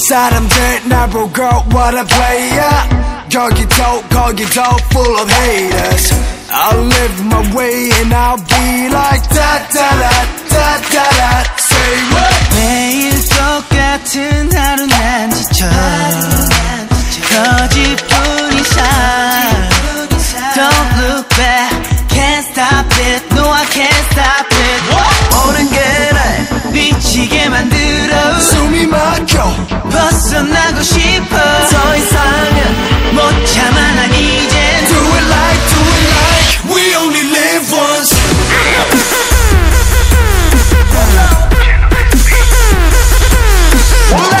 사람들 날 보고 what a player 여기도 거기도 full of haters I'll live my way and I'll be like da da da da da da Say what? 매일 똑같은 하루 난 지쳐 거짓뿐인 삶 Don't look back Can't stop it We